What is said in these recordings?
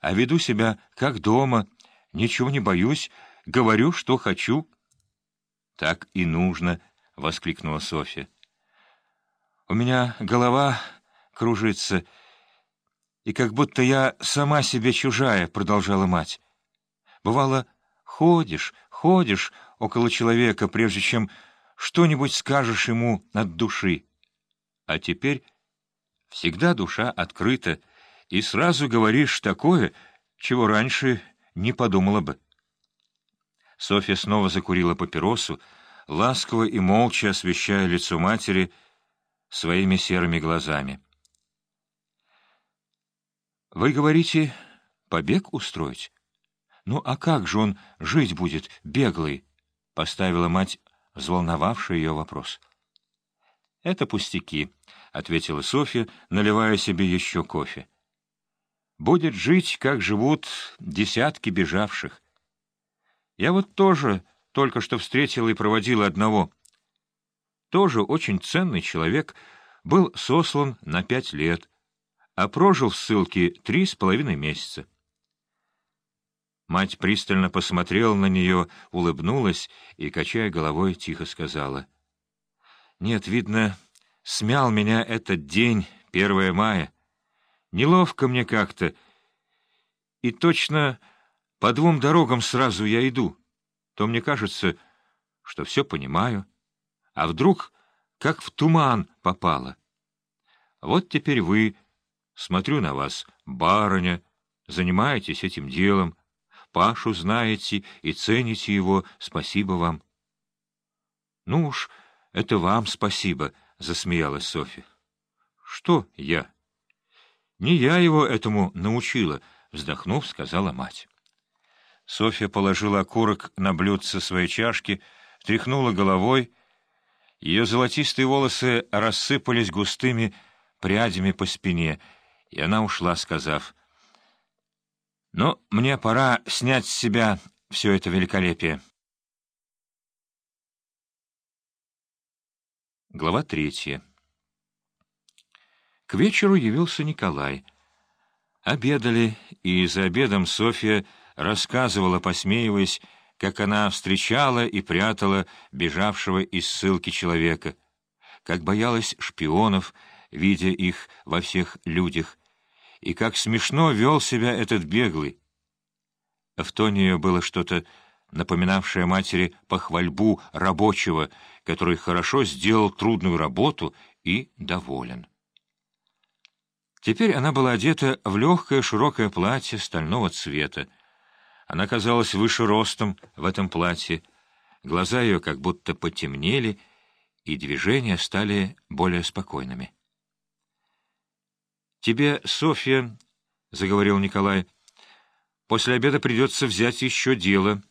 а веду себя как дома, ничего не боюсь, говорю, что хочу». «Так и нужно», — воскликнула Софья. «У меня голова кружится, и как будто я сама себе чужая», — продолжала мать. «Бывало, ходишь, ходишь около человека, прежде чем что-нибудь скажешь ему от души. А теперь всегда душа открыта, и сразу говоришь такое, чего раньше не подумала бы». Софья снова закурила папиросу, ласково и молча освещая лицо матери своими серыми глазами. «Вы говорите, побег устроить? Ну а как же он жить будет, беглый?» — поставила мать, взволновавший ее вопрос. «Это пустяки», — ответила Софья, наливая себе еще кофе. «Будет жить, как живут десятки бежавших. Я вот тоже только что встретила и проводила одного. Тоже очень ценный человек, был сослан на пять лет, а прожил в ссылке три с половиной месяца. Мать пристально посмотрела на нее, улыбнулась и, качая головой, тихо сказала. «Нет, видно, смял меня этот день, первое мая. Неловко мне как-то. И точно по двум дорогам сразу я иду. То мне кажется, что все понимаю, а вдруг как в туман попало. Вот теперь вы, смотрю на вас, барыня, занимаетесь этим делом, Пашу знаете и цените его, спасибо вам. — Ну уж, это вам спасибо, — засмеялась Софья. — Что я? — Не я его этому научила, — вздохнув, сказала мать. Софья положила окурок на блюдце своей чашки, тряхнула головой. Ее золотистые волосы рассыпались густыми прядями по спине, и она ушла, сказав, «Ну, мне пора снять с себя все это великолепие». Глава третья. К вечеру явился Николай. Обедали, и за обедом Софья рассказывала, посмеиваясь, как она встречала и прятала бежавшего из ссылки человека, как боялась шпионов, видя их во всех людях, и как смешно вел себя этот беглый. В тоне ее было что-то, напоминавшее матери похвальбу рабочего, который хорошо сделал трудную работу и доволен. Теперь она была одета в легкое широкое платье стального цвета, она казалась выше ростом в этом платье, глаза ее как будто потемнели, и движения стали более спокойными. «Тебе, Софья, — заговорил Николай, — после обеда придется взять еще дело.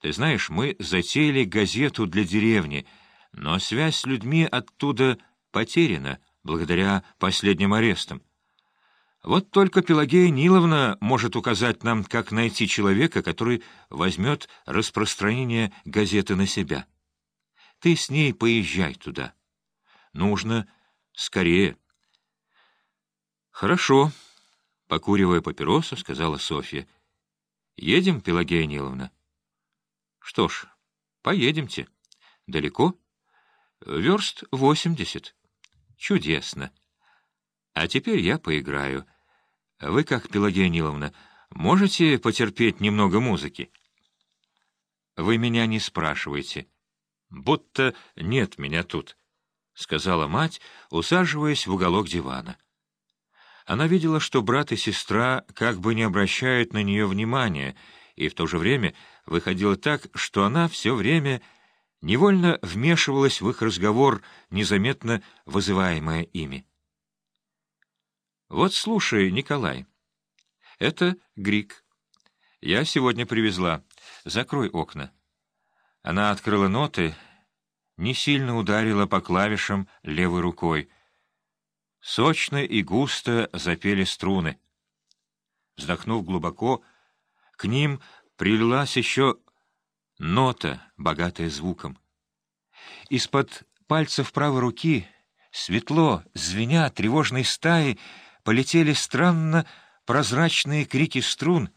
Ты знаешь, мы затеяли газету для деревни, но связь с людьми оттуда потеряна благодаря последним арестам. Вот только Пелагея Ниловна может указать нам, как найти человека, который возьмет распространение газеты на себя. Ты с ней поезжай туда. Нужно скорее. Хорошо, — покуривая папиросу, сказала Софья. Едем, Пелагея Ниловна? Что ж, поедемте. Далеко? Верст восемьдесят. Чудесно. А теперь я поиграю. Вы как, Пелагея Ниловна, можете потерпеть немного музыки? Вы меня не спрашиваете. Будто нет меня тут, — сказала мать, усаживаясь в уголок дивана. Она видела, что брат и сестра как бы не обращают на нее внимания, и в то же время выходило так, что она все время невольно вмешивалась в их разговор, незаметно вызываемая ими. Вот слушай, Николай. Это Грик. Я сегодня привезла. Закрой окна. Она открыла ноты, не сильно ударила по клавишам левой рукой. Сочно и густо запели струны. Вздохнув глубоко, к ним прилилась еще нота, богатая звуком. Из-под пальцев правой руки, светло, звеня тревожной стаи, полетели странно Прозрачные крики струн